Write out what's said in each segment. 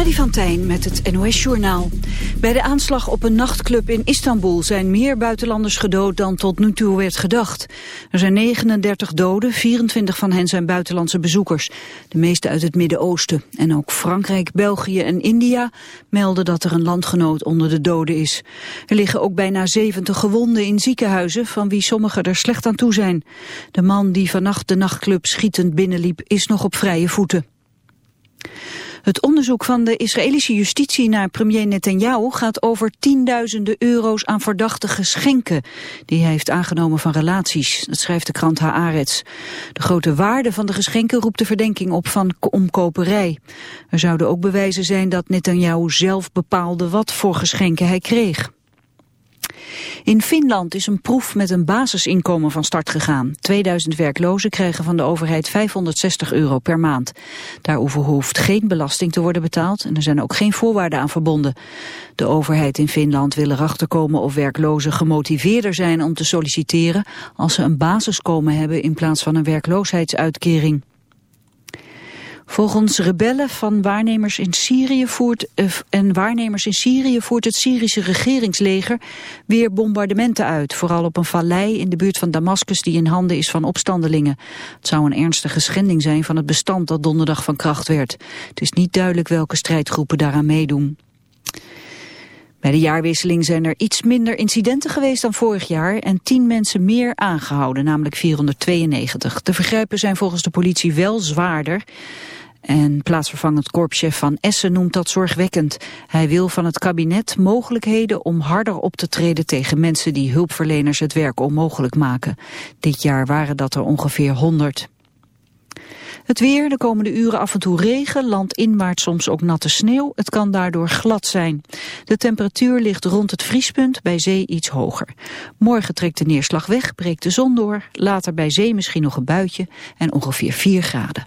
Freddy van Tijn met het NOS-journaal. Bij de aanslag op een nachtclub in Istanbul zijn meer buitenlanders gedood dan tot nu toe werd gedacht. Er zijn 39 doden, 24 van hen zijn buitenlandse bezoekers. De meeste uit het Midden-Oosten. En ook Frankrijk, België en India melden dat er een landgenoot onder de doden is. Er liggen ook bijna 70 gewonden in ziekenhuizen, van wie sommigen er slecht aan toe zijn. De man die vannacht de nachtclub schietend binnenliep is nog op vrije voeten. Het onderzoek van de Israëlische justitie naar premier Netanyahu gaat over tienduizenden euro's aan verdachte geschenken die hij heeft aangenomen van relaties. Dat schrijft de krant Haaretz. De grote waarde van de geschenken roept de verdenking op van omkoperij. Er zouden ook bewijzen zijn dat Netanyahu zelf bepaalde wat voor geschenken hij kreeg. In Finland is een proef met een basisinkomen van start gegaan. 2000 werklozen krijgen van de overheid 560 euro per maand. Daarover hoeft geen belasting te worden betaald en er zijn ook geen voorwaarden aan verbonden. De overheid in Finland wil erachter komen of werklozen gemotiveerder zijn om te solliciteren als ze een basiskomen hebben in plaats van een werkloosheidsuitkering. Volgens rebellen van waarnemers in Syrië voert, uh, en waarnemers in Syrië voert het Syrische regeringsleger weer bombardementen uit. Vooral op een vallei in de buurt van Damascus die in handen is van opstandelingen. Het zou een ernstige schending zijn van het bestand dat donderdag van kracht werd. Het is niet duidelijk welke strijdgroepen daaraan meedoen. Bij de jaarwisseling zijn er iets minder incidenten geweest dan vorig jaar en tien mensen meer aangehouden, namelijk 492. De vergrijpen zijn volgens de politie wel zwaarder. En plaatsvervangend korpschef van Essen noemt dat zorgwekkend. Hij wil van het kabinet mogelijkheden om harder op te treden tegen mensen die hulpverleners het werk onmogelijk maken. Dit jaar waren dat er ongeveer 100. Het weer, de komende uren af en toe regen, landinwaarts soms ook natte sneeuw. Het kan daardoor glad zijn. De temperatuur ligt rond het vriespunt, bij zee iets hoger. Morgen trekt de neerslag weg, breekt de zon door. Later bij zee misschien nog een buitje en ongeveer 4 graden.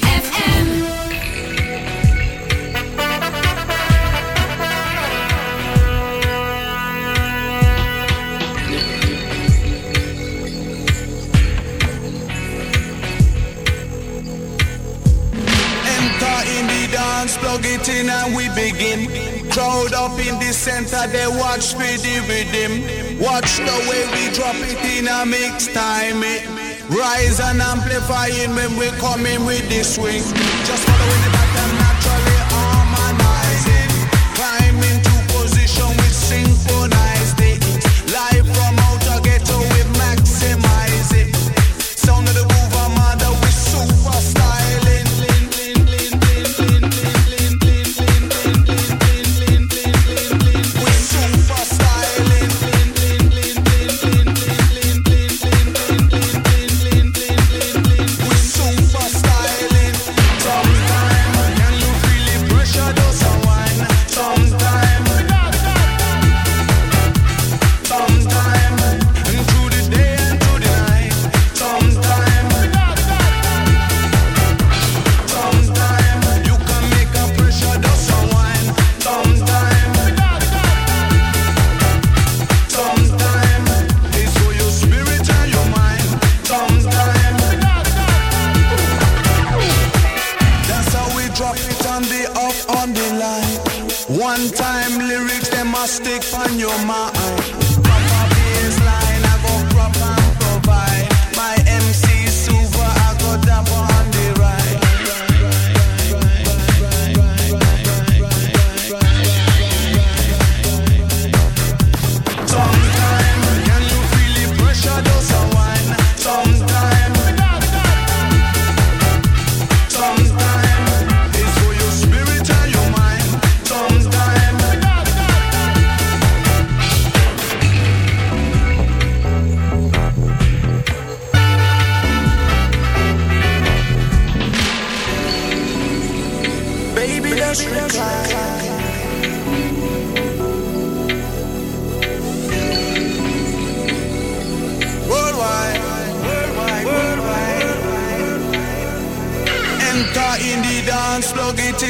crowd up in the center, they watch me with rhythm. Watch the way we drop it in a mix time. It rise and amplifying when we coming with the swing. Just following the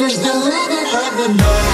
is the rhythm of